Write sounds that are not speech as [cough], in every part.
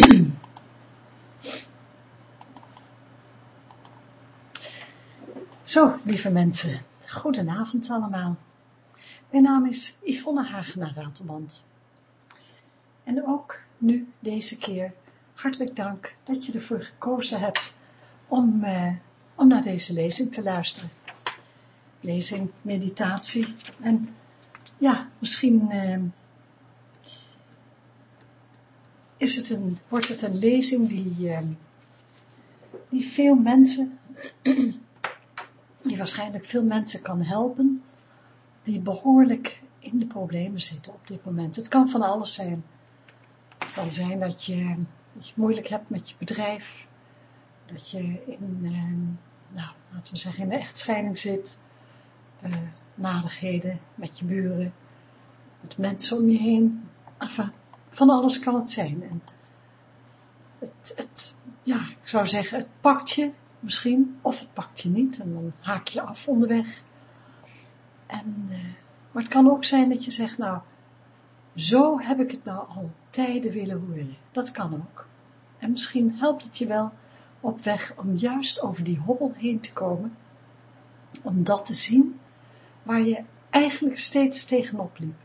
[clears throat] Zo, lieve mensen, goedenavond allemaal. Mijn naam is Yvonne Hagenaar Ratelband. En ook nu, deze keer, hartelijk dank dat je ervoor gekozen hebt om, eh, om naar deze lezing te luisteren. Lezing, meditatie en ja, misschien eh, is het een, wordt het een lezing die, eh, die veel mensen die waarschijnlijk veel mensen kan helpen, die behoorlijk in de problemen zitten op dit moment. Het kan van alles zijn. Het kan zijn dat je, dat je moeilijk hebt met je bedrijf, dat je in, eh, nou, laten we zeggen, in de echtscheiding zit, uh, nadigheden met je buren, met mensen om je heen. Enfin, van alles kan het zijn. En het, het, ja, ik zou zeggen, het pakt je misschien, of het pakt je niet en dan haak je af onderweg. En, uh, maar het kan ook zijn dat je zegt, nou, zo heb ik het nou al tijden willen horen. Dat kan ook. En misschien helpt het je wel op weg om juist over die hobbel heen te komen, om dat te zien waar je eigenlijk steeds tegenop liep.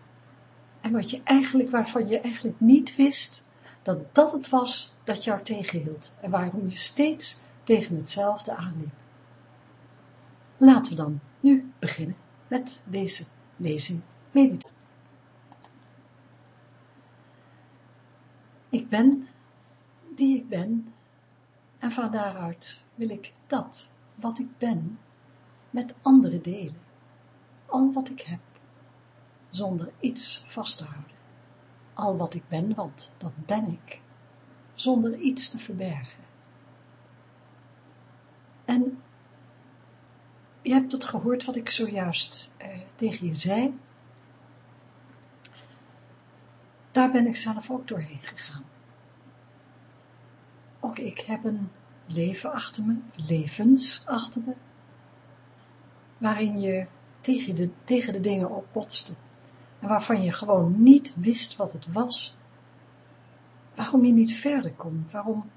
En wat je eigenlijk, waarvan je eigenlijk niet wist dat dat het was dat jou tegenhield. En waarom je steeds tegen hetzelfde aanliep. Laten we dan nu beginnen met deze lezing meditatie. Ik ben die ik ben en van daaruit wil ik dat wat ik ben met anderen delen, al wat ik heb, zonder iets vast te houden. Al wat ik ben, want dat ben ik, zonder iets te verbergen. En je hebt het gehoord wat ik zojuist eh, tegen je zei. Daar ben ik zelf ook doorheen gegaan. Ook ik heb een leven achter me, levens achter me, waarin je tegen de, tegen de dingen opbotste en waarvan je gewoon niet wist wat het was, waarom je niet verder kon, waarom,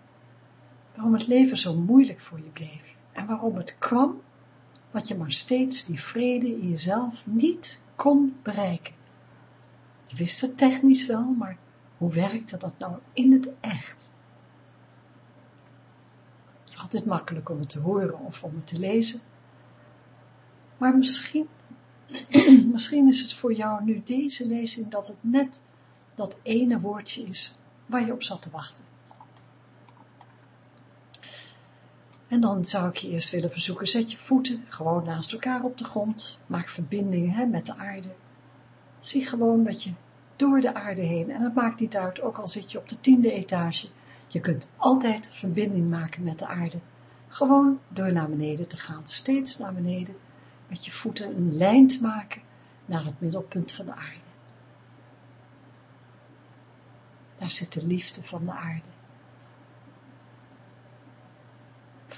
waarom het leven zo moeilijk voor je bleef en waarom het kwam, wat je maar steeds die vrede in jezelf niet kon bereiken. Je wist het technisch wel, maar hoe werkte dat nou in het echt? Het is altijd makkelijk om het te horen of om het te lezen, maar misschien, [clears throat] misschien is het voor jou nu deze lezing dat het net dat ene woordje is waar je op zat te wachten. En dan zou ik je eerst willen verzoeken, zet je voeten gewoon naast elkaar op de grond, maak verbindingen hè, met de aarde. Zie gewoon dat je door de aarde heen, en het maakt niet uit, ook al zit je op de tiende etage, je kunt altijd verbinding maken met de aarde. Gewoon door naar beneden te gaan, steeds naar beneden, met je voeten een lijn te maken naar het middelpunt van de aarde. Daar zit de liefde van de aarde.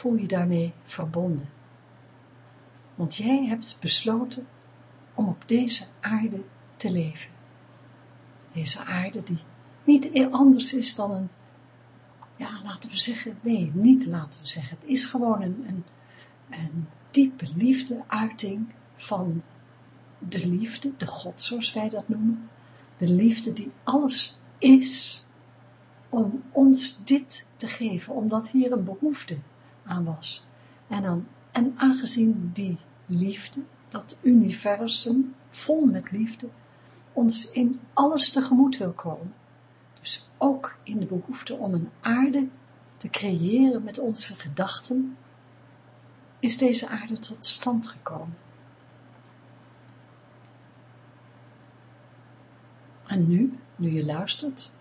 voel je daarmee verbonden. Want jij hebt besloten om op deze aarde te leven. Deze aarde die niet anders is dan een, ja, laten we zeggen, nee, niet laten we zeggen. Het is gewoon een, een, een diepe liefde, uiting van de liefde, de God zoals wij dat noemen. De liefde die alles is om ons dit te geven, omdat hier een behoefte aan was. En, dan, en aangezien die liefde, dat universum, vol met liefde, ons in alles tegemoet wil komen, dus ook in de behoefte om een aarde te creëren met onze gedachten, is deze aarde tot stand gekomen. En nu, nu je luistert,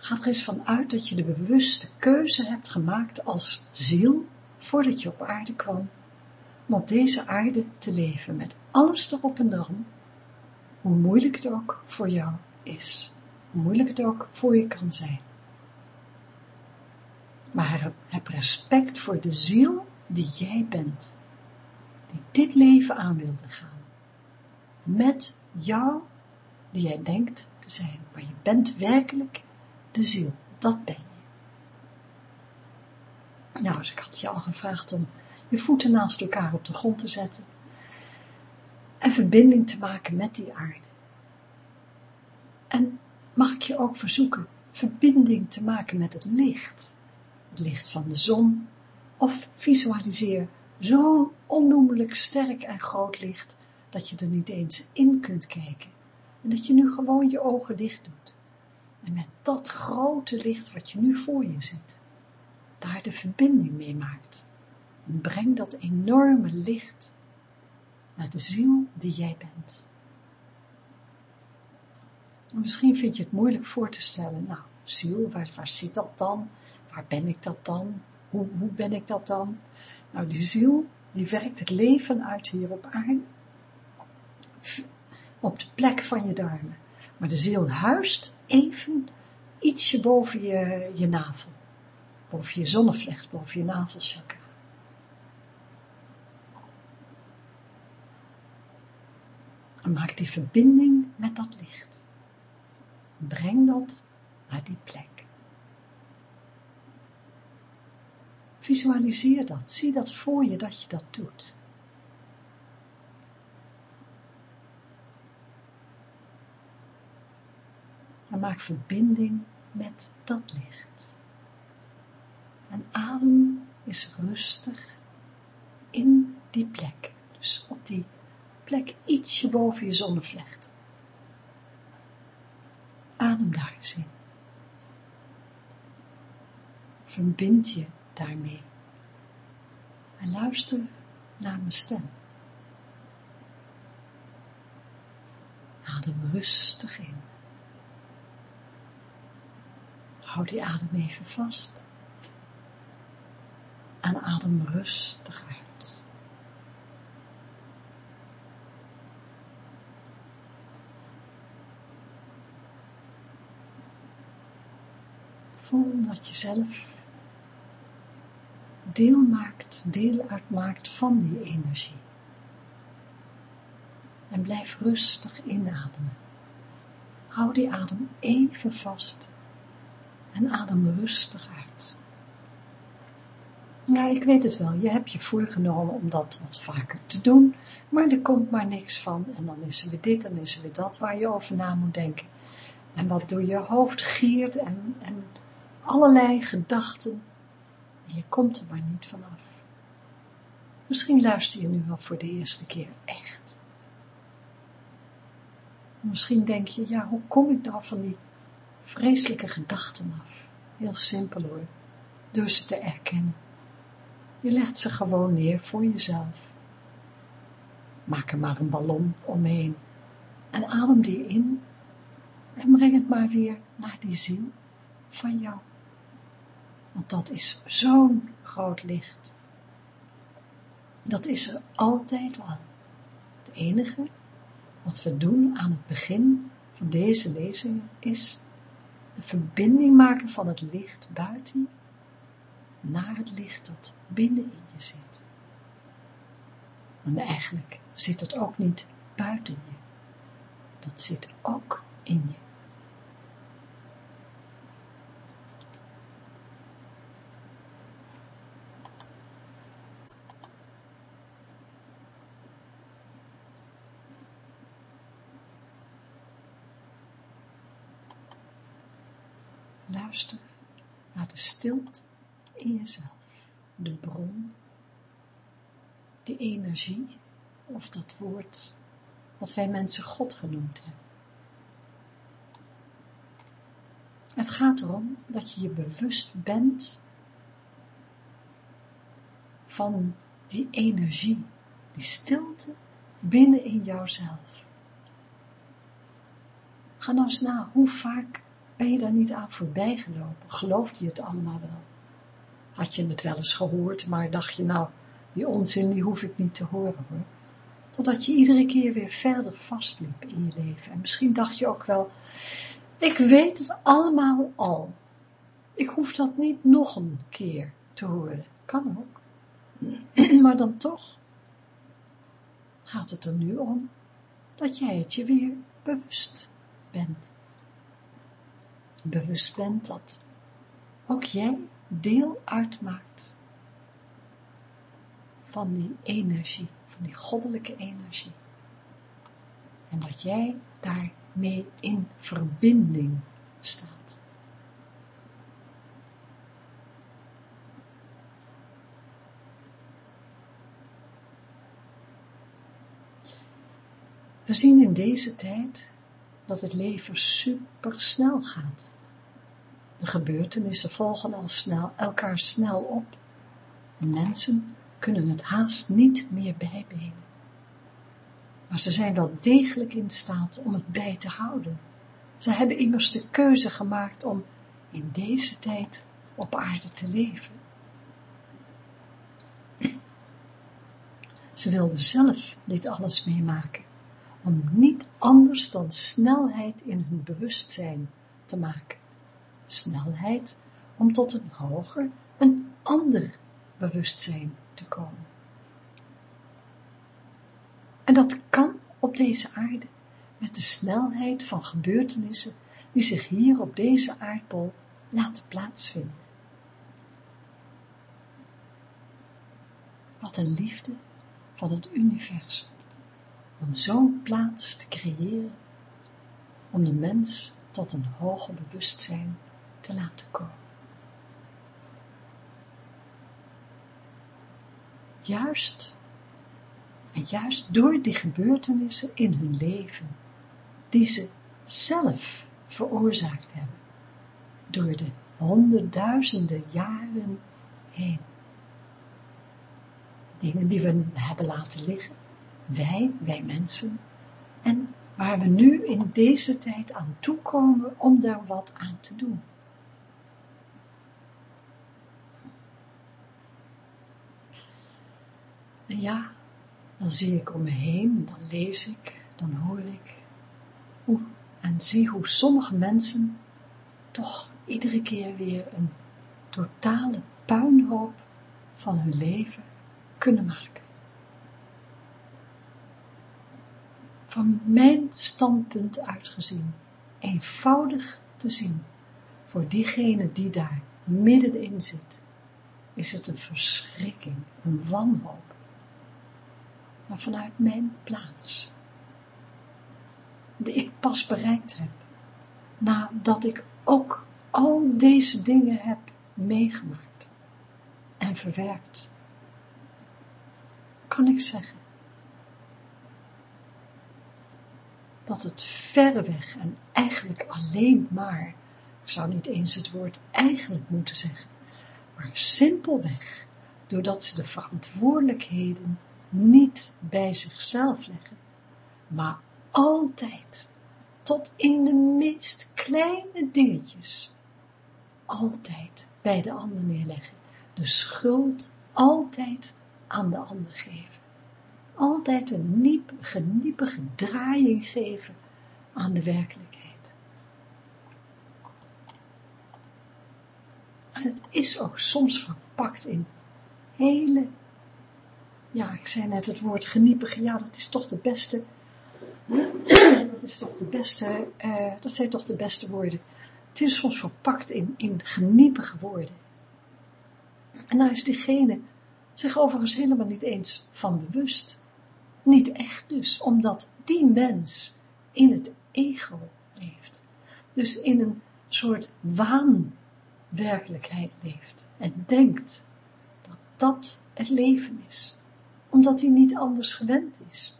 Ga er eens van uit dat je de bewuste keuze hebt gemaakt als ziel, voordat je op aarde kwam, om op deze aarde te leven, met alles erop en dan, hoe moeilijk het ook voor jou is, hoe moeilijk het ook voor je kan zijn. Maar heb respect voor de ziel die jij bent, die dit leven aan wilde gaan, met jou die jij denkt te zijn, maar je bent werkelijk de ziel. dat ben je. Nou, dus ik had je al gevraagd om je voeten naast elkaar op de grond te zetten en verbinding te maken met die aarde. En mag ik je ook verzoeken verbinding te maken met het licht, het licht van de zon, of visualiseer zo'n onnoemelijk sterk en groot licht, dat je er niet eens in kunt kijken, en dat je nu gewoon je ogen dicht doet. En met dat grote licht wat je nu voor je ziet, daar de verbinding mee maakt. En breng dat enorme licht naar de ziel die jij bent. En misschien vind je het moeilijk voor te stellen, nou, ziel, waar, waar zit dat dan? Waar ben ik dat dan? Hoe, ben ik dat dan? Nou, die ziel, die werkt het leven uit hier op aarde, op de plek van je darmen. Maar de ziel huist even ietsje boven je, je navel, boven je zonnevlecht, boven je navelchakra. Maak die verbinding met dat licht. Breng dat naar die plek. Visualiseer dat, zie dat voor je dat je dat doet. En maak verbinding met dat licht. En adem is rustig in die plek. Dus op die plek ietsje boven je zonnevlecht. Adem daar eens in. Verbind je daarmee. En luister naar mijn stem. Adem rustig in. Houd die adem even vast. En adem rustig uit. Voel dat je zelf deel maakt, deel uitmaakt van die energie. En blijf rustig inademen. Hou die adem even vast en adem rustig uit. Ja, ik weet het wel, je hebt je voorgenomen om dat wat vaker te doen, maar er komt maar niks van en dan is er weer dit en is er weer dat waar je over na moet denken. En wat door je hoofd giert en, en allerlei gedachten en je komt er maar niet vanaf. Misschien luister je nu wel voor de eerste keer echt. Misschien denk je, ja, hoe kom ik nou van die vreselijke gedachten af? Heel simpel hoor, door ze te erkennen. Je legt ze gewoon neer voor jezelf. Maak er maar een ballon omheen en adem die in en breng het maar weer naar die ziel van jou. Want dat is zo'n groot licht. Dat is er altijd al. Het enige wat we doen aan het begin van deze lezing is een verbinding maken van het licht buiten naar het licht dat binnen in je zit. En eigenlijk zit het ook niet buiten je. Dat zit ook in je. Luister naar de stilte in jezelf, de bron, die energie, of dat woord, wat wij mensen God genoemd hebben. Het gaat erom dat je je bewust bent van die energie, die stilte binnen in jouzelf. Ga nou eens na, hoe vaak ben je daar niet aan voorbij gelopen? Geloofde je het allemaal wel? Had je het wel eens gehoord, maar dacht je nou, die onzin die hoef ik niet te horen hoor. Totdat je iedere keer weer verder vastliep in je leven. En misschien dacht je ook wel, ik weet het allemaal al. Ik hoef dat niet nog een keer te horen. Kan ook. [clears throat] Maar dan toch gaat het er nu om dat jij het je weer bewust bent bewust bent dat ook jij deel uitmaakt van die energie, van die goddelijke energie. En dat jij daarmee in verbinding staat. We zien in deze tijd dat het leven super snel gaat. De gebeurtenissen volgen al snel, elkaar snel op. Mensen kunnen het haast niet meer bijbenen. Maar ze zijn wel degelijk in staat om het bij te houden. Ze hebben immers de keuze gemaakt om in deze tijd op aarde te leven. Ze wilden zelf dit alles meemaken, om niet anders dan snelheid in hun bewustzijn te maken. Snelheid om tot een hoger, een ander bewustzijn te komen. En dat kan op deze aarde met de snelheid van gebeurtenissen die zich hier op deze aardbol laten plaatsvinden. Wat een liefde van het universum, om zo'n plaats te creëren, om de mens tot een hoger bewustzijn te laten komen. Juist, en juist door die gebeurtenissen in hun leven, die ze zelf veroorzaakt hebben, door de honderdduizenden jaren heen. Dingen die we hebben laten liggen, wij, wij mensen, en waar we nu in deze tijd aan toekomen om daar wat aan te doen. En ja, dan zie ik om me heen, dan lees ik, dan hoor ik en zie hoe sommige mensen toch iedere keer weer een totale puinhoop van hun leven kunnen maken. Van mijn standpunt uitgezien, eenvoudig te zien, voor diegene die daar middenin zit, is het een verschrikking, een wanhoop maar vanuit mijn plaats. Die ik pas bereikt heb, nadat ik ook al deze dingen heb meegemaakt en verwerkt. Kan ik zeggen dat het verreweg en eigenlijk alleen maar, ik zou niet eens het woord eigenlijk moeten zeggen, maar simpelweg, doordat ze de verantwoordelijkheden niet bij zichzelf leggen, maar altijd, tot in de meest kleine dingetjes, altijd bij de ander neerleggen, de schuld altijd aan de ander geven. Altijd een niep, geniepige draaiing geven aan de werkelijkheid. En het is ook soms verpakt in hele ja, ik zei net het woord geniepige, ja, dat is toch de beste, dat is toch de beste, uh, dat zijn toch de beste woorden. Het is soms verpakt in, in geniepige woorden. En daar is diegene zich overigens helemaal niet eens van bewust. Niet echt dus, omdat die mens in het ego leeft. Dus in een soort waanwerkelijkheid leeft en denkt dat dat het leven is omdat hij niet anders gewend is.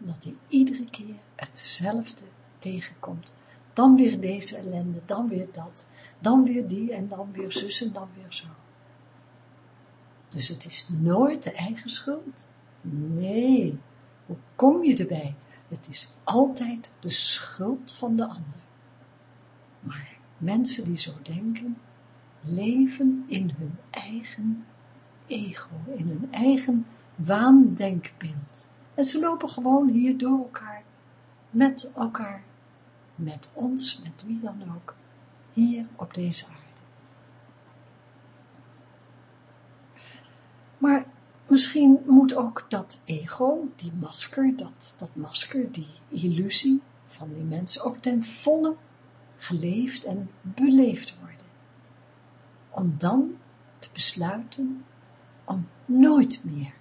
Omdat hij iedere keer hetzelfde tegenkomt. Dan weer deze ellende, dan weer dat, dan weer die en dan weer zus en dan weer zo. Dus het is nooit de eigen schuld. Nee, hoe kom je erbij? Het is altijd de schuld van de ander. Maar mensen die zo denken, leven in hun eigen ego, in hun eigen waandenkbeeld. En ze lopen gewoon hier door elkaar, met elkaar, met ons, met wie dan ook, hier op deze aarde. Maar misschien moet ook dat ego, die masker, dat, dat masker, die illusie van die mensen ook ten volle geleefd en beleefd worden. om dan te besluiten om nooit meer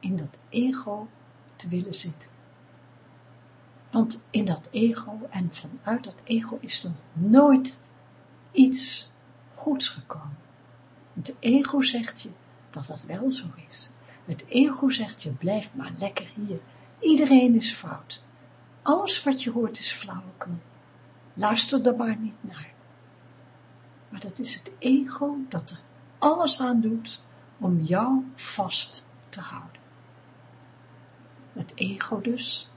in dat ego te willen zitten. Want in dat ego en vanuit dat ego is nog nooit iets goeds gekomen. Het ego zegt je dat dat wel zo is. Het ego zegt je blijf maar lekker hier. Iedereen is fout. Alles wat je hoort is flauwekul. Luister er maar niet naar. Maar dat is het ego dat er alles aan doet om jou vast te houden. Het ego dus,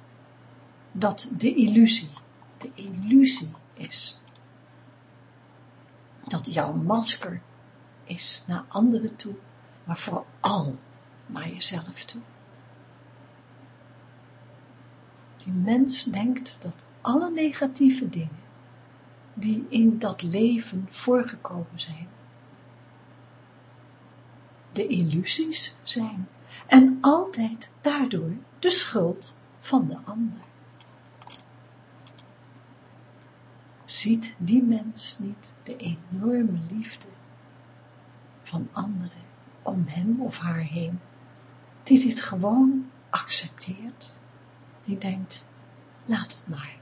dat de illusie, de illusie is. Dat jouw masker is naar anderen toe, maar vooral naar jezelf toe. Die mens denkt dat alle negatieve dingen die in dat leven voorgekomen zijn, de illusies zijn en altijd daardoor de schuld van de ander. Ziet die mens niet de enorme liefde van anderen om hem of haar heen, die dit gewoon accepteert, die denkt, laat het maar,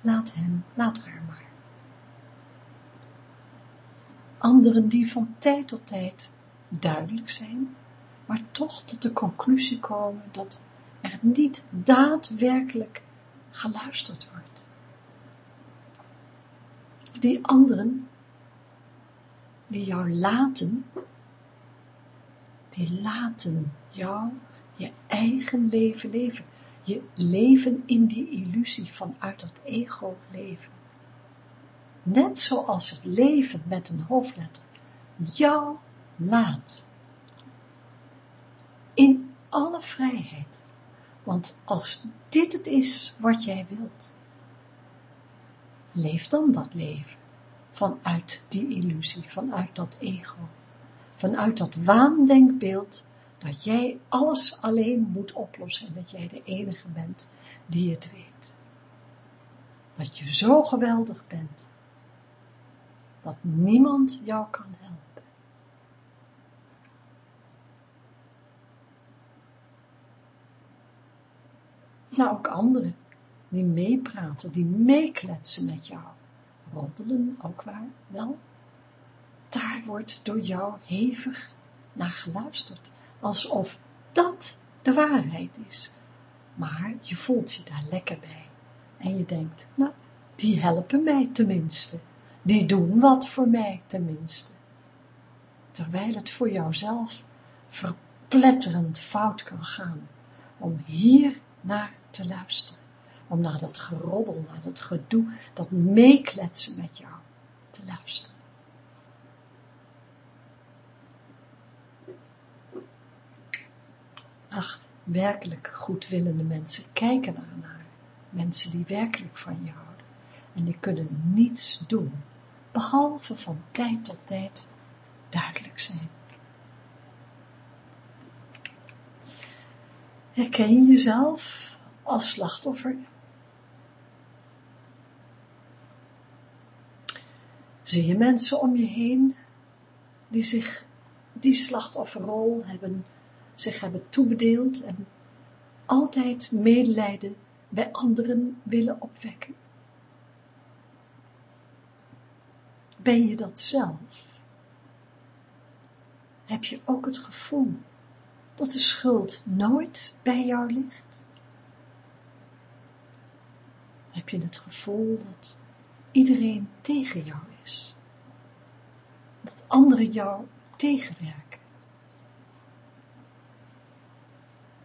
laat hem, laat haar maar. Anderen die van tijd tot tijd duidelijk zijn, maar toch tot de conclusie komen dat er niet daadwerkelijk geluisterd wordt. Die anderen, die jou laten, die laten jou je eigen leven leven, je leven in die illusie vanuit dat ego leven. Net zoals het leven met een hoofdletter jou laat. In alle vrijheid. Want als dit het is wat jij wilt, leef dan dat leven vanuit die illusie, vanuit dat ego, vanuit dat waandenkbeeld dat jij alles alleen moet oplossen en dat jij de enige bent die het weet. Dat je zo geweldig bent, dat niemand jou kan helpen. Maar ook anderen die meepraten, die meekletsen met jou. Roddelen, ook waar, wel. Daar wordt door jou hevig naar geluisterd, alsof dat de waarheid is. Maar je voelt je daar lekker bij. En je denkt, nou, die helpen mij tenminste. Die doen wat voor mij tenminste. Terwijl het voor jouzelf verpletterend fout kan gaan. Om hier naar te luisteren. Om naar dat geroddel, naar dat gedoe, dat meekletsen met jou te luisteren. Ach, werkelijk goedwillende mensen kijken naar. Mensen die werkelijk van je houden. En die kunnen niets doen, behalve van tijd tot tijd duidelijk zijn. Herken je jezelf als slachtoffer. Zie je mensen om je heen die zich die slachtofferrol hebben, zich hebben toebedeeld en altijd medelijden bij anderen willen opwekken? Ben je dat zelf? Heb je ook het gevoel dat de schuld nooit bij jou ligt? heb je het gevoel dat iedereen tegen jou is. Dat anderen jou tegenwerken.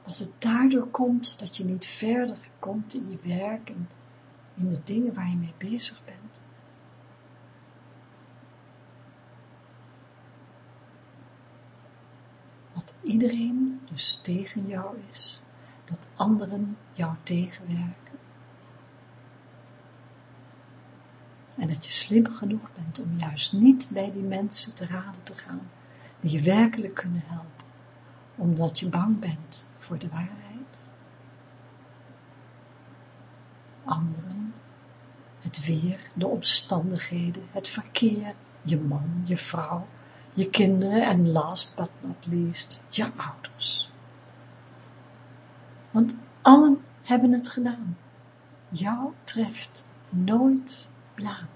Dat het daardoor komt dat je niet verder komt in je werk en in de dingen waar je mee bezig bent. Dat iedereen dus tegen jou is, dat anderen jou tegenwerken. en dat je slim genoeg bent om juist niet bij die mensen te raden te gaan, die je werkelijk kunnen helpen, omdat je bang bent voor de waarheid. Anderen, het weer, de omstandigheden, het verkeer, je man, je vrouw, je kinderen en last but not least, je ouders. Want allen hebben het gedaan. Jou treft nooit blaam.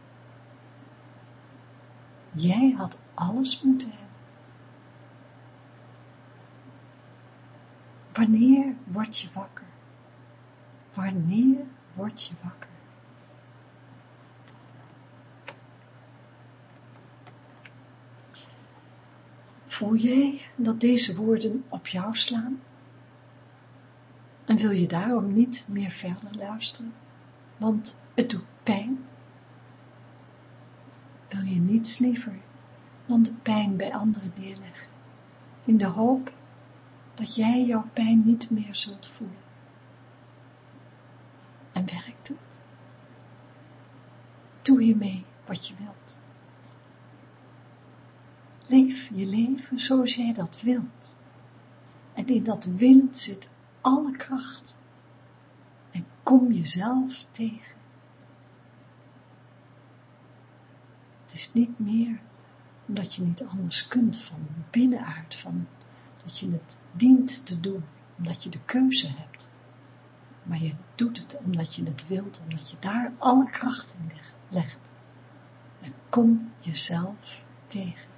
Jij had alles moeten hebben. Wanneer word je wakker? Wanneer word je wakker? Voel jij dat deze woorden op jou slaan? En wil je daarom niet meer verder luisteren? Want het doet pijn. Wil je niets liever dan de pijn bij anderen neerleggen, in de hoop dat jij jouw pijn niet meer zult voelen? En werkt het? Doe hiermee wat je wilt. Leef je leven zoals jij dat wilt. En in dat willen zit alle kracht. En kom jezelf tegen. Het is niet meer omdat je niet anders kunt van binnenuit, van dat je het dient te doen, omdat je de keuze hebt. Maar je doet het omdat je het wilt, omdat je daar alle kracht in legt. En kom jezelf tegen.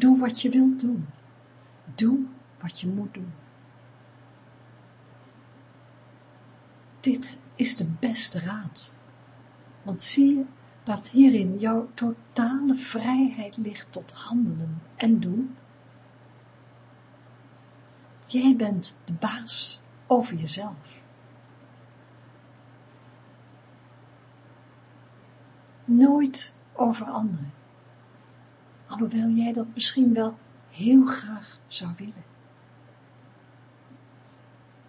Doe, wat je wilt doen. Doe wat je moet doen. Dit is de beste raad. Want zie je dat hierin jouw totale vrijheid ligt tot handelen en doen? Jij bent de baas over jezelf. Nooit over anderen alhoewel jij dat misschien wel heel graag zou willen.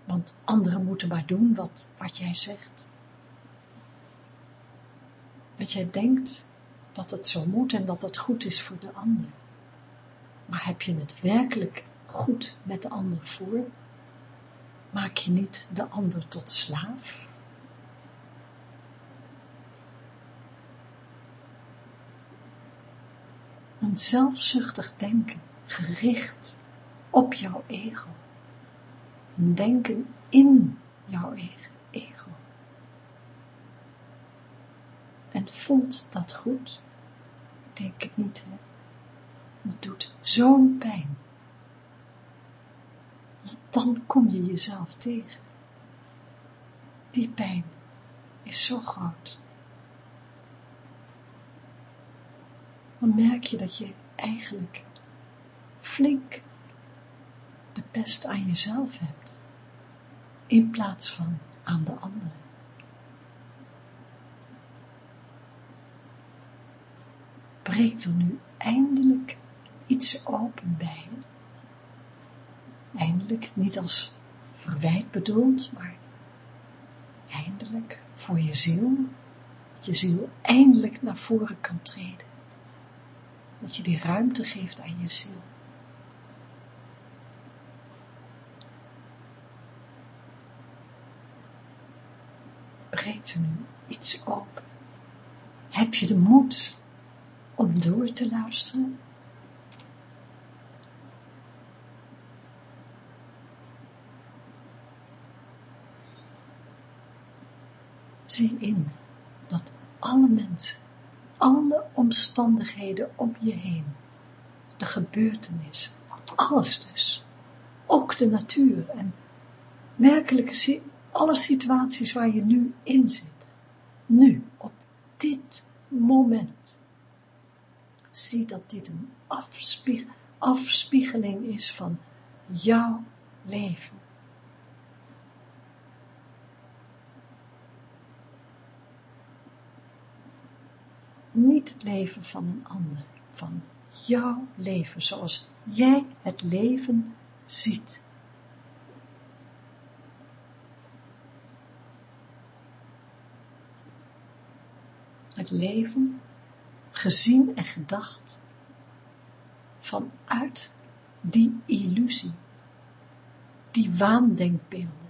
Want anderen moeten maar doen wat, wat jij zegt. Dat jij denkt dat het zo moet en dat het goed is voor de ander. Maar heb je het werkelijk goed met de ander voor? Maak je niet de ander tot slaaf? Een zelfzuchtig denken, gericht op jouw ego. Een denken in jouw ego. En voelt dat goed? Denk ik niet, hè? Het doet zo'n pijn. Dan kom je jezelf tegen. Die pijn is zo groot. Dan merk je dat je eigenlijk flink de pest aan jezelf hebt, in plaats van aan de anderen. Breekt er nu eindelijk iets open bij je? Eindelijk, niet als verwijt bedoeld, maar eindelijk voor je ziel, dat je ziel eindelijk naar voren kan treden. Dat je die ruimte geeft aan je ziel. Breekt er nu iets open? Heb je de moed om door te luisteren? Zie in dat alle mensen alle omstandigheden om je heen, de gebeurtenis, alles dus, ook de natuur en werkelijke, alle situaties waar je nu in zit, nu, op dit moment. Zie dat dit een afspiegeling is van jouw leven. Niet het leven van een ander, van jouw leven, zoals jij het leven ziet. Het leven gezien en gedacht vanuit die illusie, die waandenkbeelden,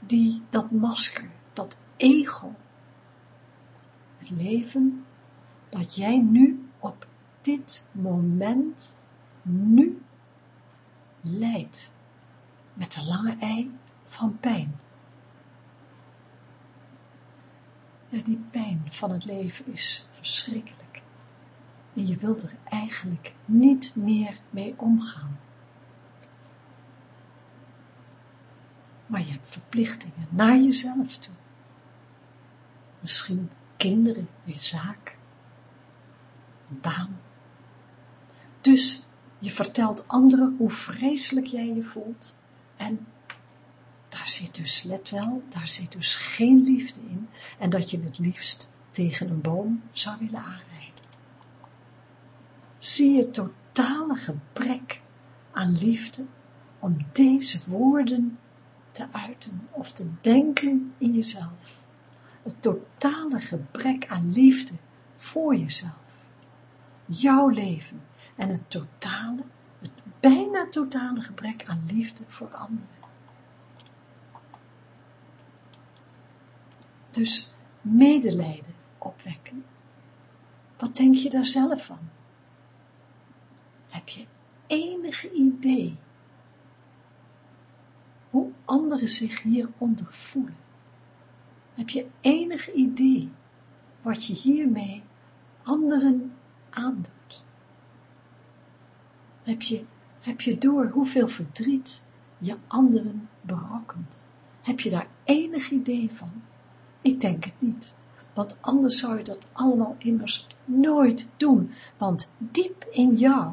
die, dat masker, dat ego. Leven dat jij nu op dit moment, nu, leidt. Met de lange ei van pijn. Ja, die pijn van het leven is verschrikkelijk. En je wilt er eigenlijk niet meer mee omgaan. Maar je hebt verplichtingen naar jezelf toe. Misschien kinderen, je zaak, baan. Dus je vertelt anderen hoe vreselijk jij je voelt en daar zit dus, let wel, daar zit dus geen liefde in en dat je het liefst tegen een boom zou willen aanrijden. Zie je totale gebrek aan liefde om deze woorden te uiten of te denken in jezelf. Het totale gebrek aan liefde voor jezelf. Jouw leven en het totale, het bijna totale gebrek aan liefde voor anderen. Dus medelijden opwekken. Wat denk je daar zelf van? Heb je enige idee hoe anderen zich hieronder voelen? Heb je enig idee wat je hiermee anderen aandoet? Heb je, heb je door hoeveel verdriet je anderen berokkent? Heb je daar enig idee van? Ik denk het niet, want anders zou je dat allemaal immers nooit doen, want diep in jou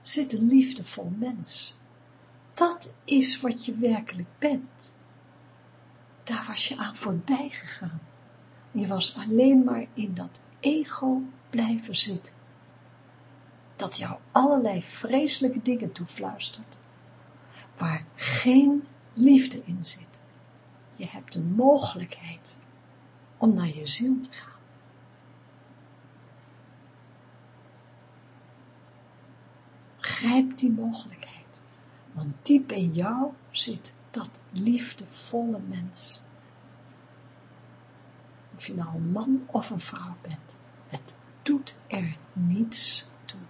zit een liefdevol mens. Dat is wat je werkelijk bent. Daar was je aan voorbij gegaan. Je was alleen maar in dat ego blijven zitten. Dat jou allerlei vreselijke dingen toefluistert. Waar geen liefde in zit. Je hebt een mogelijkheid om naar je ziel te gaan. Grijp die mogelijkheid, want diep in jou zit dat liefdevolle mens. Of je nou een man of een vrouw bent, het doet er niets toe.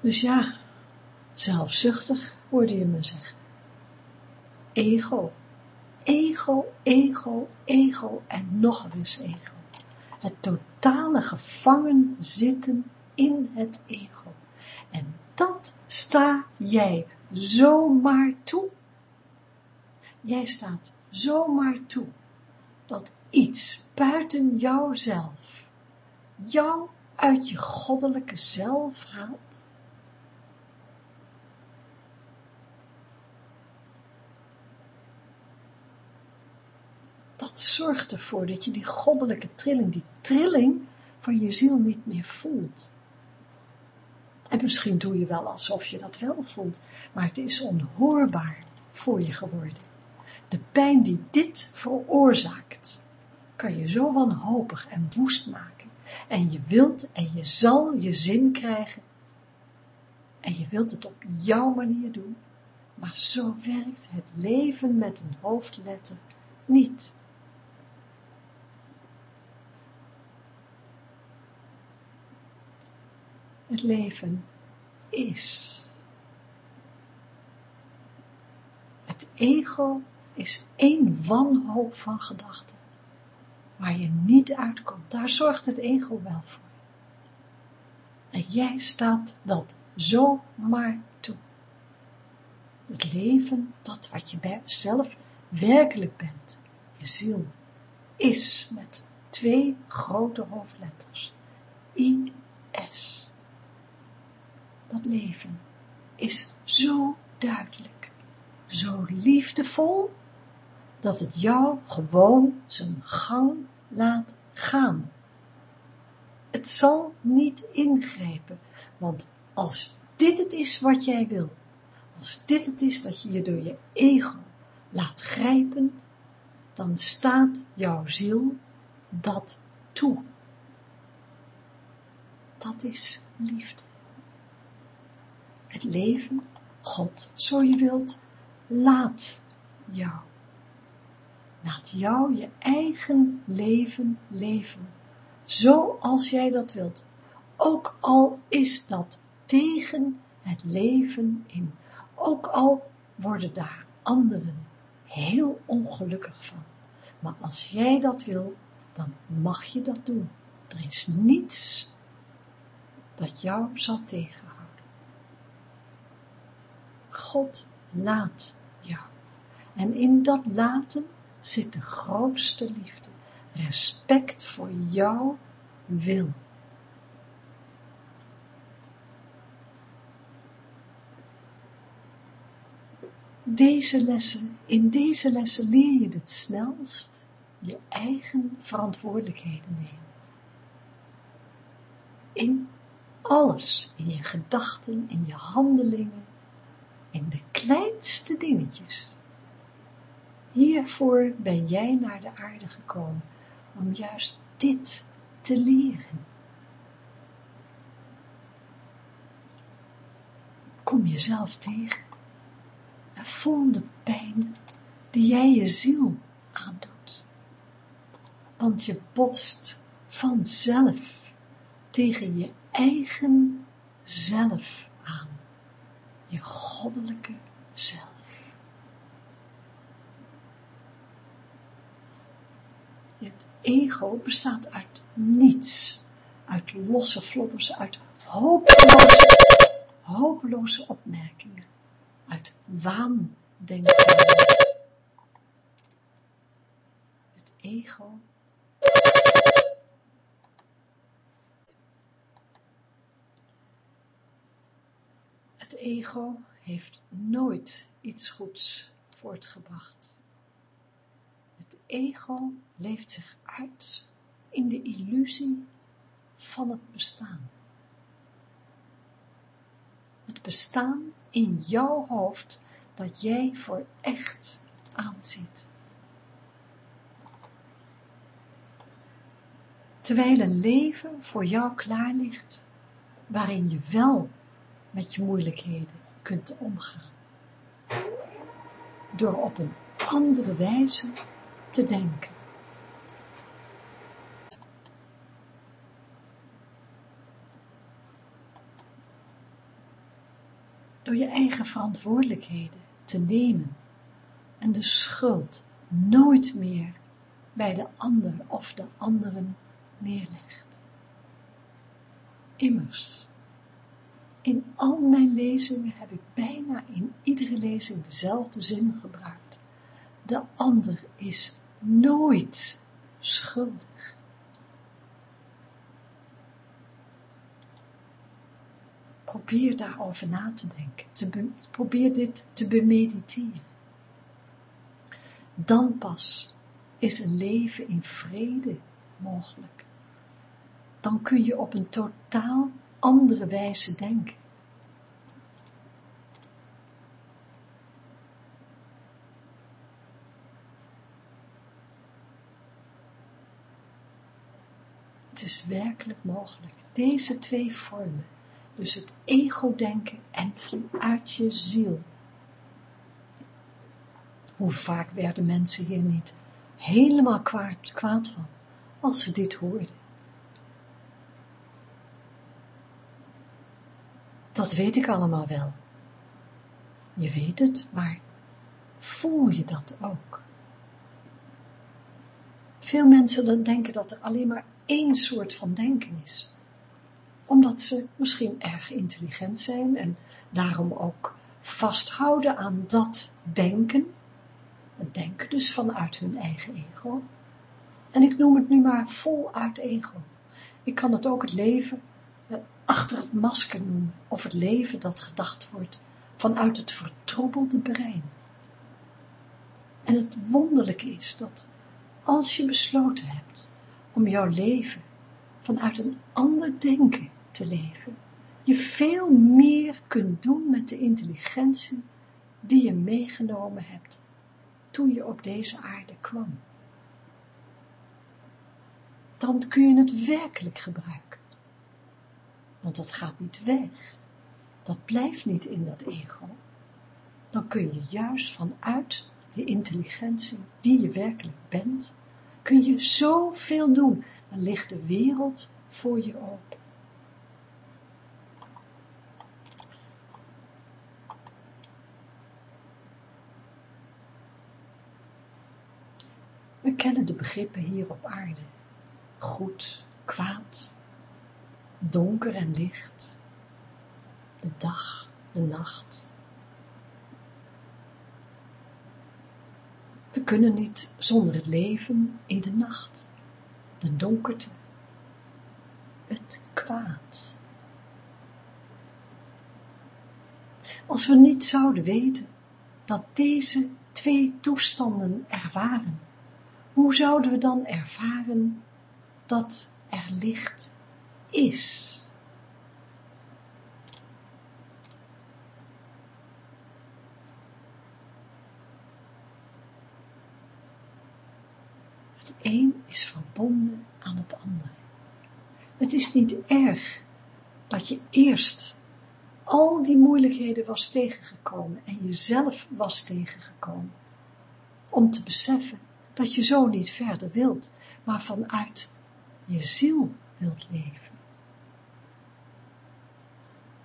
Dus ja, zelfzuchtig hoorde je me zeggen. Ego, ego, ego, ego en nog eens ego. Het totale gevangen zitten in het ego. En dat sta jij zomaar toe. Jij staat zomaar toe dat iets buiten jouzelf jou uit je goddelijke zelf haalt zorgt ervoor dat je die goddelijke trilling, die trilling van je ziel niet meer voelt. En misschien doe je wel alsof je dat wel voelt, maar het is onhoorbaar voor je geworden. De pijn die dit veroorzaakt, kan je zo wanhopig en woest maken. En je wilt en je zal je zin krijgen. En je wilt het op jouw manier doen. Maar zo werkt het leven met een hoofdletter niet. Het leven is. Het ego is één wanhoop van gedachten, waar je niet uitkomt. Daar zorgt het ego wel voor. En jij staat dat zomaar toe. Het leven, dat wat je zelf werkelijk bent, je ziel, is met twee grote hoofdletters. I-S dat leven is zo duidelijk, zo liefdevol, dat het jou gewoon zijn gang laat gaan. Het zal niet ingrijpen, want als dit het is wat jij wil, als dit het is dat je je door je ego laat grijpen, dan staat jouw ziel dat toe dat is liefde. Het leven, God, zo je wilt, laat jou. Laat jou je eigen leven leven, zoals jij dat wilt. Ook al is dat tegen het leven in. Ook al worden daar anderen heel ongelukkig van. Maar als jij dat wil, dan mag je dat doen. Er is niets dat jou zal tegenhouden. God laat jou. En in dat laten zit de grootste liefde. Respect voor jouw wil. Deze lessen, in deze lessen leer je het snelst je eigen verantwoordelijkheden nemen. In alles, in je gedachten, in je handelingen, in de kleinste dingetjes. Hiervoor ben jij naar de aarde gekomen, om juist dit te leren. Kom jezelf tegen en voel de pijn die jij je ziel aandoet. Want je botst vanzelf tegen je eigen zelf aan. Je goddelijke zelf. Het ego bestaat uit niets, uit losse vlotters, uit hopeloze, hopeloze opmerkingen, uit waandenken. Het ego Het ego heeft nooit iets goeds voortgebracht. Het ego leeft zich uit in de illusie van het bestaan. Het bestaan in jouw hoofd dat jij voor echt aanziet. Terwijl een leven voor jou klaar ligt, waarin je wel met je moeilijkheden kunt omgaan. Door op een andere wijze te denken. Door je eigen verantwoordelijkheden te nemen en de schuld nooit meer bij de ander of de anderen neerlegt. Immers, in al mijn lezingen heb ik bijna in iedere lezing dezelfde zin gebruikt. De ander is nooit schuldig. Probeer daarover na te denken. Probeer dit te bemediteren. Dan pas is een leven in vrede mogelijk. Dan kun je op een totaal andere wijze denken. Het is werkelijk mogelijk. Deze twee vormen, dus het ego-denken en vanuit ziel. Hoe vaak werden mensen hier niet helemaal kwaad, kwaad van, als ze dit hoorden. Dat weet ik allemaal wel. Je weet het, maar voel je dat ook? Veel mensen denken dat er alleen maar één soort van denken is. Omdat ze misschien erg intelligent zijn en daarom ook vasthouden aan dat denken. Het denken dus vanuit hun eigen ego. En ik noem het nu maar voluit ego. Ik kan het ook het leven achter het masker noemen, of het leven dat gedacht wordt vanuit het vertroebelde brein. En het wonderlijke is dat als je besloten hebt om jouw leven vanuit een ander denken te leven, je veel meer kunt doen met de intelligentie die je meegenomen hebt toen je op deze aarde kwam. Dan kun je het werkelijk gebruiken want dat gaat niet weg. Dat blijft niet in dat ego. Dan kun je juist vanuit die intelligentie die je werkelijk bent, kun je zoveel doen. Dan ligt de wereld voor je open. We kennen de begrippen hier op aarde. Goed, kwaad, donker en licht, de dag, de nacht. We kunnen niet zonder het leven in de nacht, de donkerte, het kwaad. Als we niet zouden weten dat deze twee toestanden er waren, hoe zouden we dan ervaren dat er licht is? Het een is verbonden aan het andere. Het is niet erg dat je eerst al die moeilijkheden was tegengekomen en jezelf was tegengekomen. Om te beseffen dat je zo niet verder wilt, maar vanuit je ziel wilt leven.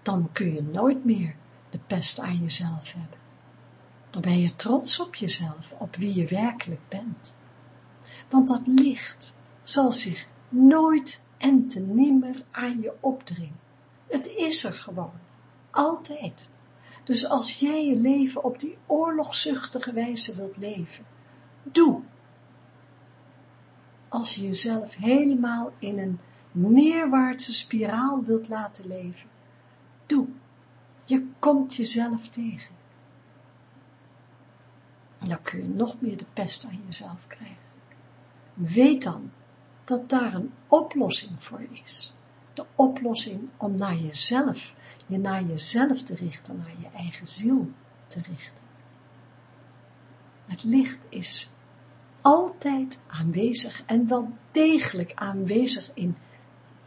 Dan kun je nooit meer de pest aan jezelf hebben. Dan ben je trots op jezelf, op wie je werkelijk bent. Want dat licht zal zich nooit en te nimmer aan je opdringen. Het is er gewoon, altijd. Dus als jij je leven op die oorlogzuchtige wijze wilt leven, doe als je jezelf helemaal in een neerwaartse spiraal wilt laten leven. Doe, je komt jezelf tegen. Dan kun je nog meer de pest aan jezelf krijgen. Weet dan dat daar een oplossing voor is. De oplossing om naar jezelf, je naar jezelf te richten, naar je eigen ziel te richten. Het licht is altijd aanwezig en wel degelijk aanwezig in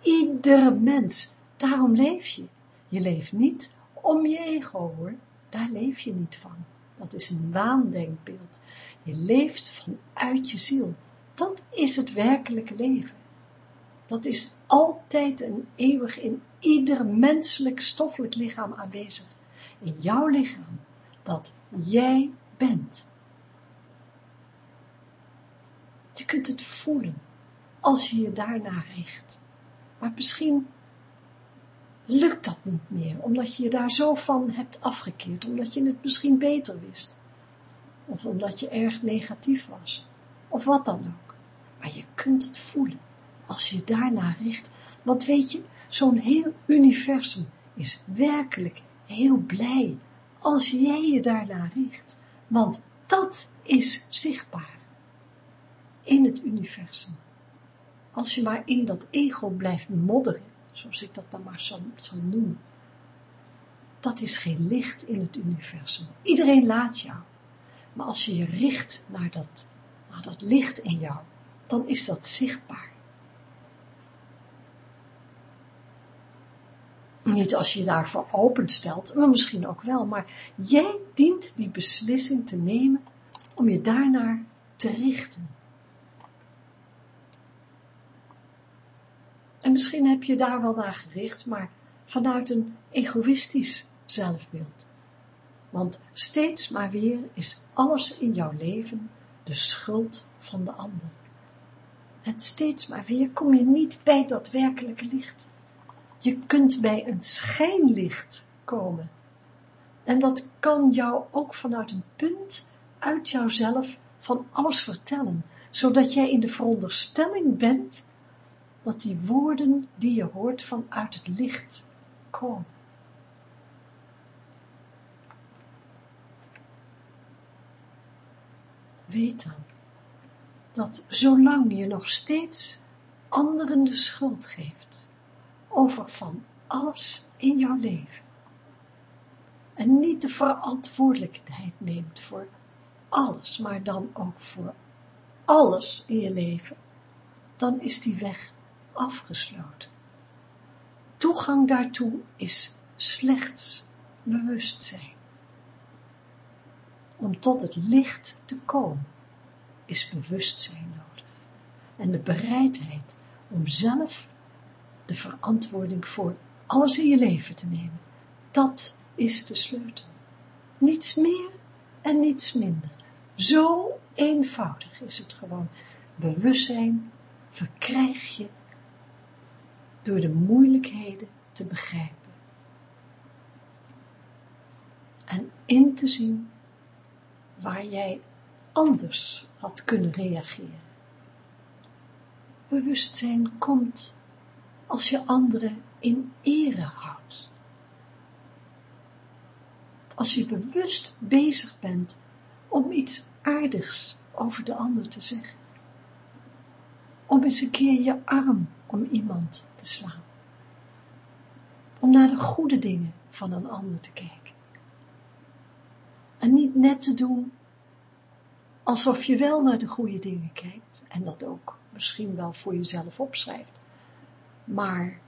iedere mens. Daarom leef je. Je leeft niet om je ego hoor, daar leef je niet van. Dat is een waandenkbeeld. Je leeft vanuit je ziel. Dat is het werkelijke leven. Dat is altijd en eeuwig in ieder menselijk stoffelijk lichaam aanwezig. In jouw lichaam, dat jij bent. Je kunt het voelen als je je daarnaar richt. Maar misschien lukt dat niet meer, omdat je je daar zo van hebt afgekeerd, omdat je het misschien beter wist. Of omdat je erg negatief was, of wat dan ook. Maar je kunt het voelen, als je daarnaar richt. Want weet je, zo'n heel universum is werkelijk heel blij, als jij je daarnaar richt. Want dat is zichtbaar in het universum. Als je maar in dat ego blijft modderen, zoals ik dat dan maar zo, zo noem, dat is geen licht in het universum. Iedereen laat jou. Maar als je je richt naar dat, naar dat licht in jou, dan is dat zichtbaar. Niet als je je daarvoor openstelt, maar misschien ook wel, maar jij dient die beslissing te nemen om je daarnaar te richten. En misschien heb je daar wel naar gericht, maar vanuit een egoïstisch zelfbeeld. Want steeds maar weer is alles in jouw leven de schuld van de ander. En steeds maar weer kom je niet bij dat werkelijke licht. Je kunt bij een schijnlicht komen. En dat kan jou ook vanuit een punt uit jouzelf van alles vertellen, zodat jij in de veronderstelling bent dat die woorden die je hoort vanuit het licht komen. Weet dan, dat zolang je nog steeds anderen de schuld geeft over van alles in jouw leven en niet de verantwoordelijkheid neemt voor alles, maar dan ook voor alles in je leven, dan is die weg afgesloten. toegang daartoe is slechts bewustzijn. Om tot het licht te komen is bewustzijn nodig. En de bereidheid om zelf de verantwoording voor alles in je leven te nemen. Dat is de sleutel. Niets meer en niets minder. Zo eenvoudig is het gewoon. Bewustzijn verkrijg je door de moeilijkheden te begrijpen. En in te zien waar jij anders had kunnen reageren. Bewustzijn komt als je anderen in ere houdt. Als je bewust bezig bent om iets aardigs over de ander te zeggen. Om eens een keer je arm om iemand te slaan. Om naar de goede dingen van een ander te kijken. En niet net te doen alsof je wel naar de goede dingen kijkt en dat ook misschien wel voor jezelf opschrijft, maar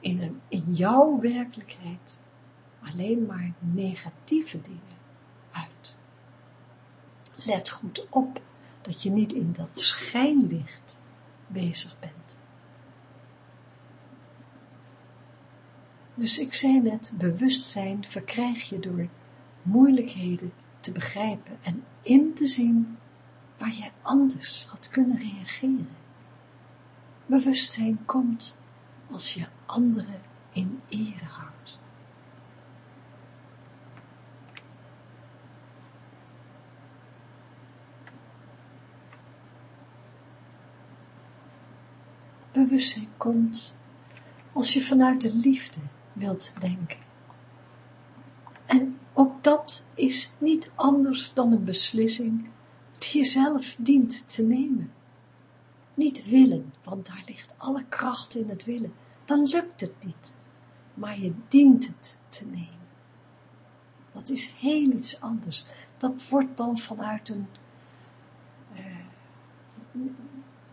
in, een, in jouw werkelijkheid alleen maar negatieve dingen uit. Let goed op dat je niet in dat schijnlicht bezig bent. Dus ik zei net, bewustzijn verkrijg je door moeilijkheden te begrijpen en in te zien waar je anders had kunnen reageren. Bewustzijn komt als je anderen in ere houdt. Bewustzijn komt als je vanuit de liefde wilt denken. En ook dat is niet anders dan een beslissing die je zelf dient te nemen. Niet willen, want daar ligt alle kracht in het willen. Dan lukt het niet. Maar je dient het te nemen. Dat is heel iets anders. Dat wordt dan vanuit een, uh,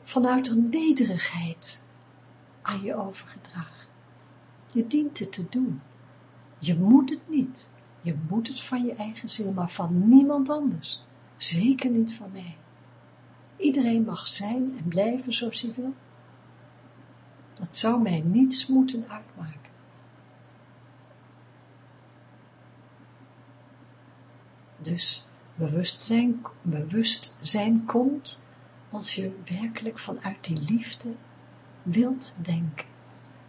vanuit een nederigheid aan je overgedragen. Je dient het te doen. Je moet het niet. Je moet het van je eigen ziel, maar van niemand anders. Zeker niet van mij. Iedereen mag zijn en blijven zoals hij wil. Dat zou mij niets moeten uitmaken. Dus bewustzijn, bewustzijn komt als je werkelijk vanuit die liefde wilt denken.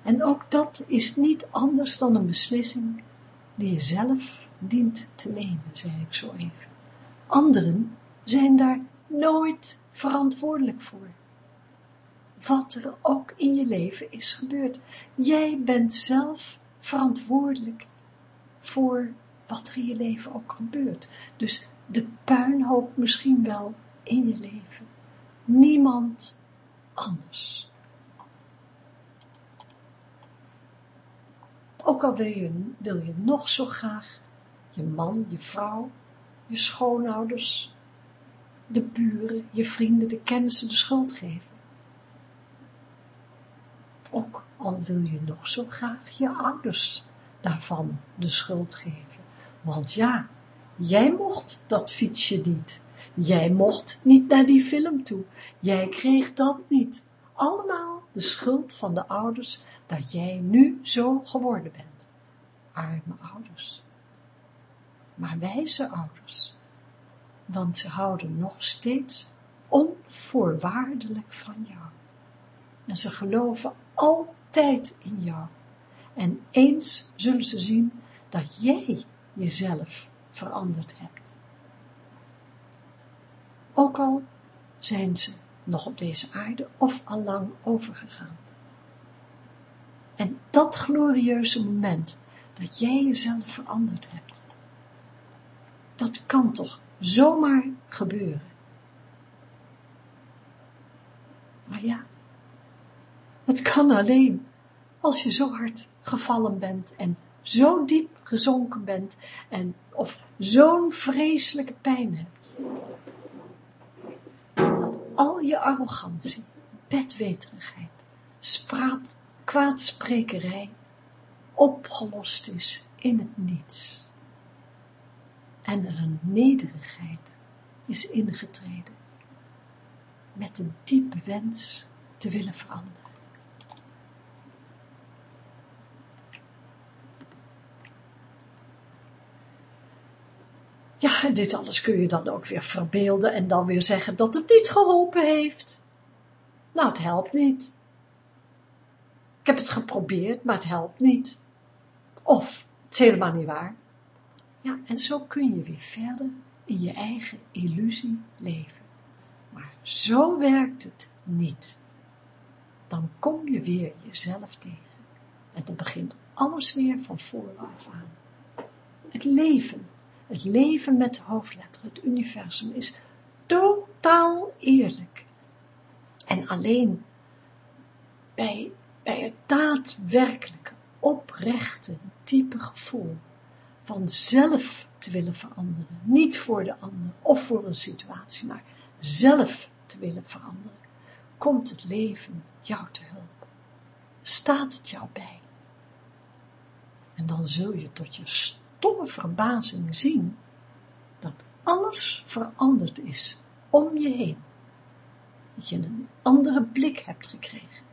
En ook dat is niet anders dan een beslissing die je zelf dient te nemen, zei ik zo even. Anderen zijn daar nooit verantwoordelijk voor. Wat er ook in je leven is gebeurd. Jij bent zelf verantwoordelijk voor wat er in je leven ook gebeurt. Dus de puinhoop misschien wel in je leven. Niemand anders. Ook al wil je, wil je nog zo graag je man, je vrouw, je schoonouders, de buren, je vrienden, de kennissen de schuld geven. Ook al wil je nog zo graag je ouders daarvan de schuld geven. Want ja, jij mocht dat fietsje niet. Jij mocht niet naar die film toe. Jij kreeg dat niet. Allemaal de schuld van de ouders dat jij nu zo geworden bent. Arme ouders. Maar wijze ouders want ze houden nog steeds onvoorwaardelijk van jou. En ze geloven altijd in jou. En eens zullen ze zien dat jij jezelf veranderd hebt. Ook al zijn ze nog op deze aarde of al lang overgegaan. En dat glorieuze moment dat jij jezelf veranderd hebt, dat kan toch zomaar gebeuren. Maar ja, het kan alleen als je zo hard gevallen bent en zo diep gezonken bent en of zo'n vreselijke pijn hebt. Dat al je arrogantie, bedweterigheid, spraat, kwaadsprekerij opgelost is in het niets. En er een nederigheid is ingetreden met een diepe wens te willen veranderen. Ja, en dit alles kun je dan ook weer verbeelden en dan weer zeggen dat het niet geholpen heeft. Nou, het helpt niet. Ik heb het geprobeerd, maar het helpt niet. Of, het is helemaal niet waar. Ja, en zo kun je weer verder in je eigen illusie leven. Maar zo werkt het niet. Dan kom je weer jezelf tegen. En dan begint alles weer van vooraf aan. Het leven, het leven met de hoofdletter, het universum, is totaal eerlijk. En alleen bij, bij het daadwerkelijke, oprechte, diepe gevoel van zelf te willen veranderen, niet voor de ander of voor een situatie, maar zelf te willen veranderen, komt het leven jou te hulp. Staat het jou bij. En dan zul je tot je stomme verbazing zien dat alles veranderd is om je heen. Dat je een andere blik hebt gekregen.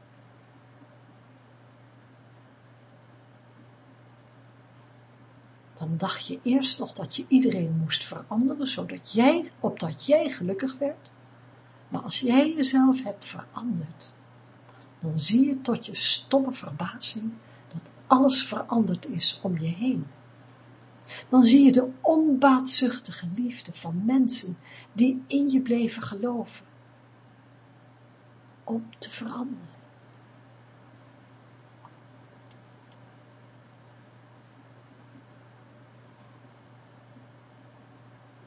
Dan dacht je eerst nog dat je iedereen moest veranderen, zodat jij, opdat jij gelukkig werd. Maar als jij jezelf hebt veranderd, dan zie je tot je stomme verbazing dat alles veranderd is om je heen. Dan zie je de onbaatzuchtige liefde van mensen die in je bleven geloven, om te veranderen.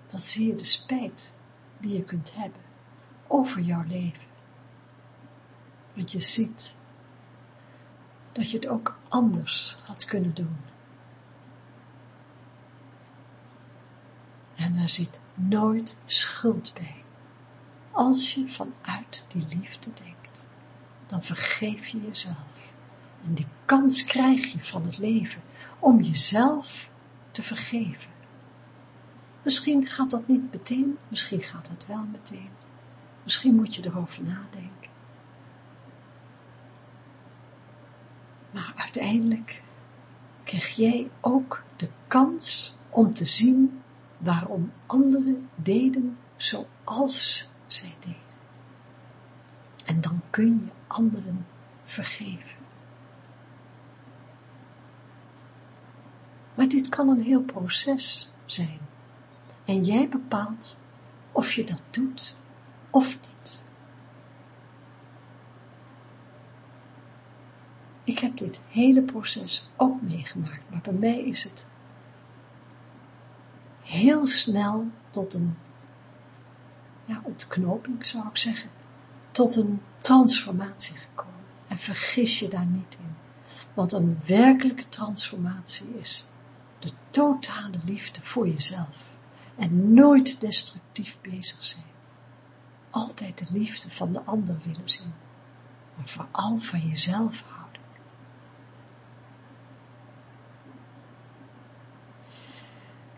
Dan zie je de spijt die je kunt hebben over jouw leven. Want je ziet dat je het ook anders had kunnen doen. En er zit nooit schuld bij. Als je vanuit die liefde denkt, dan vergeef je jezelf. En die kans krijg je van het leven om jezelf te vergeven. Misschien gaat dat niet meteen, misschien gaat dat wel meteen. Misschien moet je erover nadenken. Maar uiteindelijk krijg jij ook de kans om te zien waarom anderen deden zoals zij deden. En dan kun je anderen vergeven. Maar dit kan een heel proces zijn. En jij bepaalt of je dat doet of niet. Ik heb dit hele proces ook meegemaakt, maar bij mij is het heel snel tot een ja, ontknoping zou ik zeggen, tot een transformatie gekomen. En vergis je daar niet in. Want een werkelijke transformatie is de totale liefde voor jezelf. En nooit destructief bezig zijn. Altijd de liefde van de ander willen zien. Maar vooral van jezelf houden.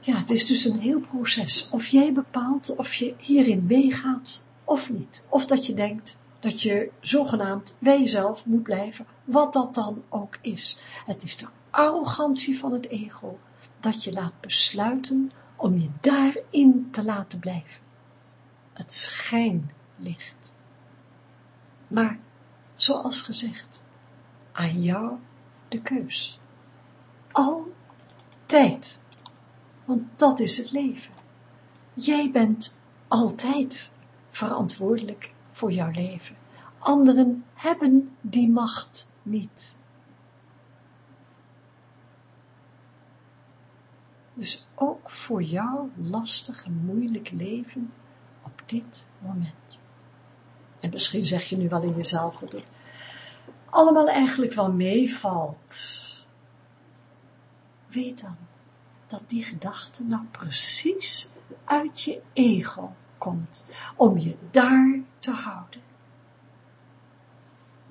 Ja, het is dus een heel proces. Of jij bepaalt of je hierin meegaat of niet. Of dat je denkt dat je zogenaamd bij jezelf moet blijven, wat dat dan ook is. Het is de arrogantie van het ego dat je laat besluiten om je daarin te laten blijven. Het schijnlicht. Maar, zoals gezegd, aan jou de keus. Altijd want dat is het leven. Jij bent altijd verantwoordelijk voor jouw leven. Anderen hebben die macht niet. Dus ook voor jouw lastige, moeilijke leven op dit moment. En misschien zeg je nu wel in jezelf dat het allemaal eigenlijk wel meevalt. Weet dan dat die gedachte nou precies uit je ego komt, om je daar te houden.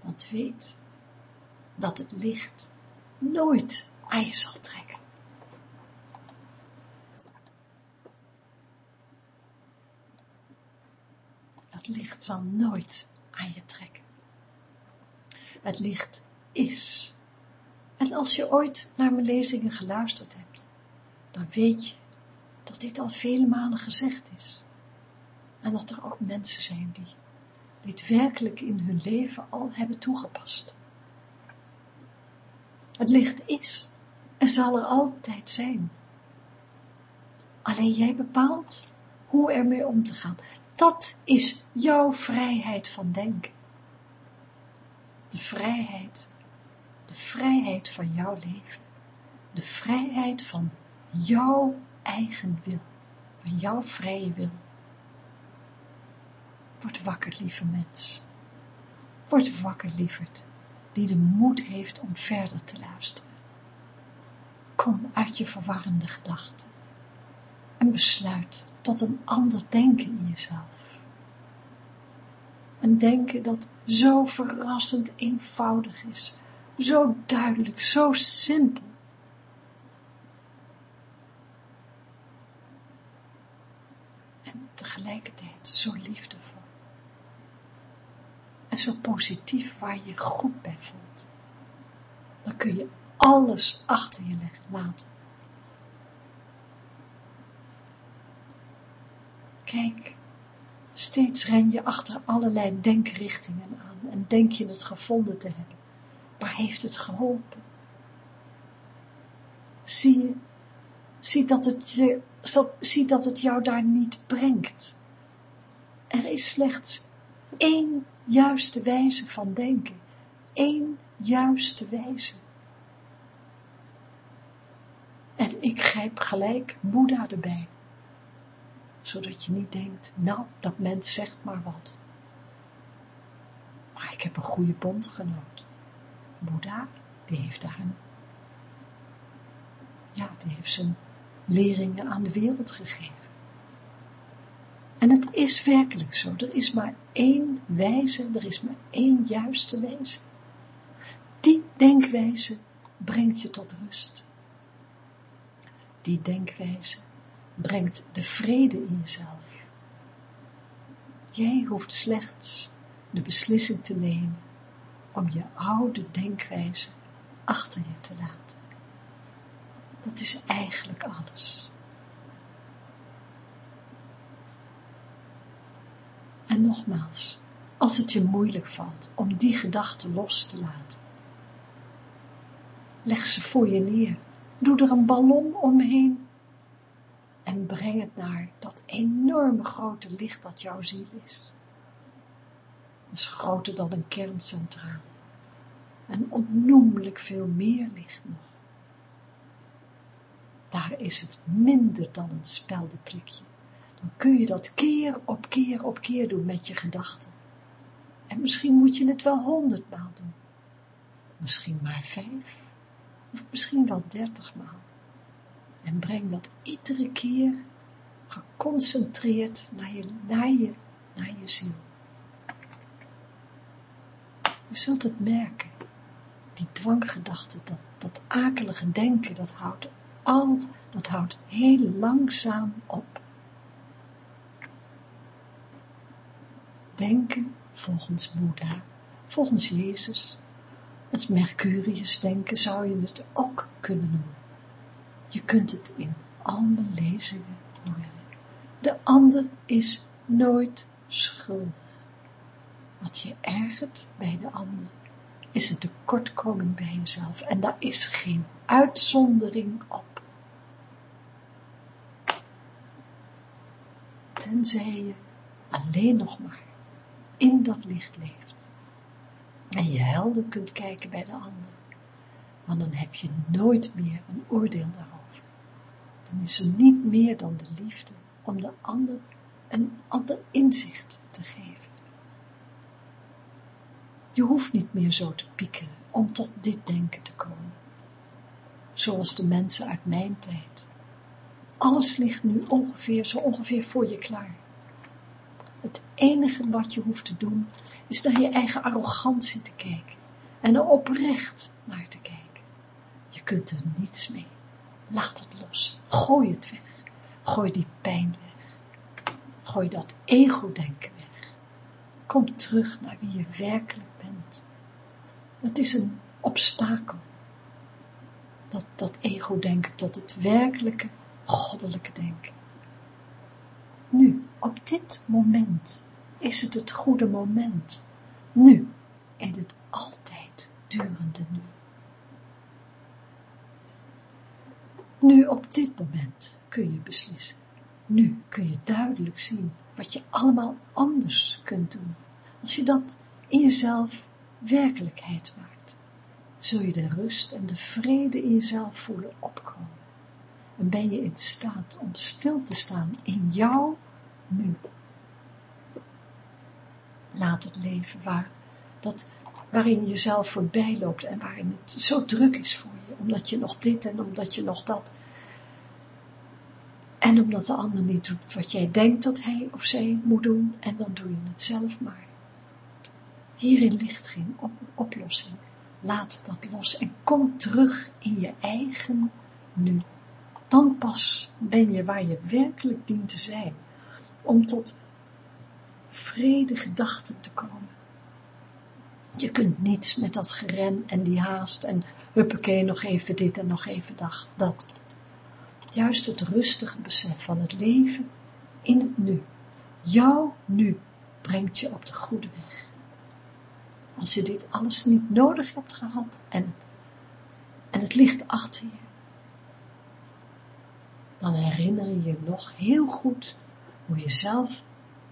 Want weet, dat het licht nooit aan je zal trekken. Dat licht zal nooit aan je trekken. Het licht is. En als je ooit naar mijn lezingen geluisterd hebt, dan weet je dat dit al vele malen gezegd is. En dat er ook mensen zijn die dit werkelijk in hun leven al hebben toegepast. Het licht is en zal er altijd zijn. Alleen jij bepaalt hoe ermee om te gaan. Dat is jouw vrijheid van denken. De vrijheid, de vrijheid van jouw leven. De vrijheid van jouw eigen wil, van jouw vrije wil. Word wakker, lieve mens. Word wakker, lieverd, die de moed heeft om verder te luisteren. Kom uit je verwarrende gedachten en besluit tot een ander denken in jezelf. Een denken dat zo verrassend eenvoudig is, zo duidelijk, zo simpel. Tegelijkertijd zo liefdevol. En zo positief waar je je goed bij voelt. Dan kun je alles achter je laten. Kijk, steeds ren je achter allerlei denkrichtingen aan en denk je het gevonden te hebben. Maar heeft het geholpen? Zie je, zie dat het, je, zie dat het jou daar niet brengt. Er is slechts één juiste wijze van denken, één juiste wijze. En ik grijp gelijk Boeddha erbij zodat je niet denkt, nou, dat mens zegt maar wat. Maar ik heb een goede bondgenoot. Boeddha, die heeft daar een, ja, die heeft zijn leringen aan de wereld gegeven. En het is werkelijk zo, er is maar één wijze, er is maar één juiste wijze. Die denkwijze brengt je tot rust. Die denkwijze brengt de vrede in jezelf. Jij hoeft slechts de beslissing te nemen om je oude denkwijze achter je te laten. Dat is eigenlijk alles. En nogmaals, als het je moeilijk valt om die gedachten los te laten, leg ze voor je neer, doe er een ballon omheen en breng het naar dat enorme grote licht dat jouw ziel is. Het is groter dan een kerncentrale en onnoemelijk veel meer licht nog. Daar is het minder dan een speldenprikje. Dan kun je dat keer op keer op keer doen met je gedachten. En misschien moet je het wel honderdmaal doen. Misschien maar vijf, of misschien wel dertigmaal en breng dat iedere keer geconcentreerd naar je, naar naar je ziel. Je zult het merken, die dwanggedachte, dat, dat akelige denken, dat houdt al, dat houdt heel langzaam op. Denken volgens Boeddha, volgens Jezus, het Mercurius denken zou je het ook kunnen noemen. Je kunt het in al mijn lezingen horen. De ander is nooit schuldig. Wat je ergert bij de ander, is een tekortkoming bij jezelf. En daar is geen uitzondering op. Tenzij je alleen nog maar in dat licht leeft. En je helder kunt kijken bij de ander. Want dan heb je nooit meer een oordeel daarover dan is er niet meer dan de liefde om de ander een ander inzicht te geven. Je hoeft niet meer zo te piekeren om tot dit denken te komen. Zoals de mensen uit mijn tijd. Alles ligt nu ongeveer, zo ongeveer voor je klaar. Het enige wat je hoeft te doen, is naar je eigen arrogantie te kijken en er oprecht naar te kijken. Je kunt er niets mee. Laat het los. Gooi het weg. Gooi die pijn weg. Gooi dat ego-denken weg. Kom terug naar wie je werkelijk bent. Het is een obstakel. Dat, dat ego-denken tot het werkelijke, goddelijke denken. Nu, op dit moment, is het het goede moment. Nu, in het altijd durende nu. Nu, op dit moment, kun je beslissen. Nu kun je duidelijk zien wat je allemaal anders kunt doen. Als je dat in jezelf werkelijkheid maakt, zul je de rust en de vrede in jezelf voelen opkomen. En ben je in staat om stil te staan in jou nu. Laat het leven waar, dat, waarin je jezelf voorbij loopt en waarin het zo druk is voor je, omdat je nog dit en omdat je nog dat. En omdat de ander niet doet wat jij denkt dat hij of zij moet doen, en dan doe je het zelf maar. Hierin ligt geen oplossing. Laat dat los en kom terug in je eigen nu. Dan pas ben je waar je werkelijk dient te zijn, om tot vrede gedachten te komen. Je kunt niets met dat geren en die haast en huppakee, nog even dit en nog even dat. Juist het rustige besef van het leven in het nu. Jouw nu brengt je op de goede weg. Als je dit alles niet nodig hebt gehad en, en het ligt achter je, dan herinner je je nog heel goed hoe je zelf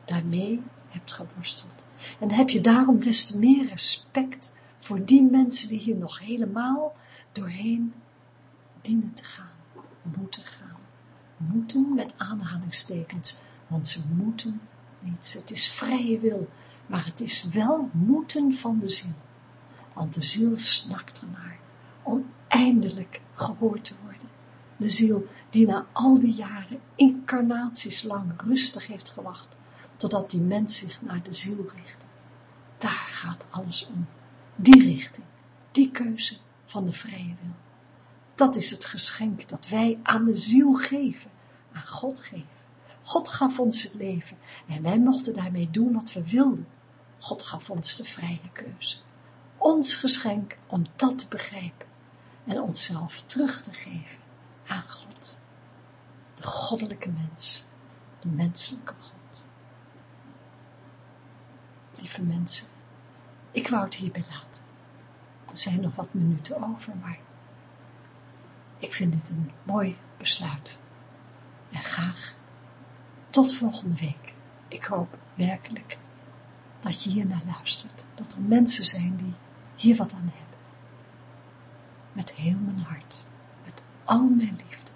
daarmee hebt geworsteld. En heb je daarom des te meer respect voor die mensen die hier nog helemaal doorheen dienen te gaan, moeten gaan. Moeten met aanhalingstekens, want ze moeten niets. Het is vrije wil, maar het is wel moeten van de ziel. Want de ziel snakt ernaar om eindelijk gehoord te worden. De ziel die na al die jaren incarnaties lang rustig heeft gewacht totdat die mens zich naar de ziel richtte. Daar gaat alles om. Die richting, die keuze van de vrije wil. Dat is het geschenk dat wij aan de ziel geven, aan God geven. God gaf ons het leven en wij mochten daarmee doen wat we wilden. God gaf ons de vrije keuze. Ons geschenk om dat te begrijpen en onszelf terug te geven aan God. De goddelijke mens, de menselijke God lieve mensen. Ik wou het hierbij laten. Er zijn nog wat minuten over, maar ik vind dit een mooi besluit. En graag tot volgende week. Ik hoop werkelijk dat je hier naar luistert. Dat er mensen zijn die hier wat aan hebben. Met heel mijn hart. Met al mijn liefde.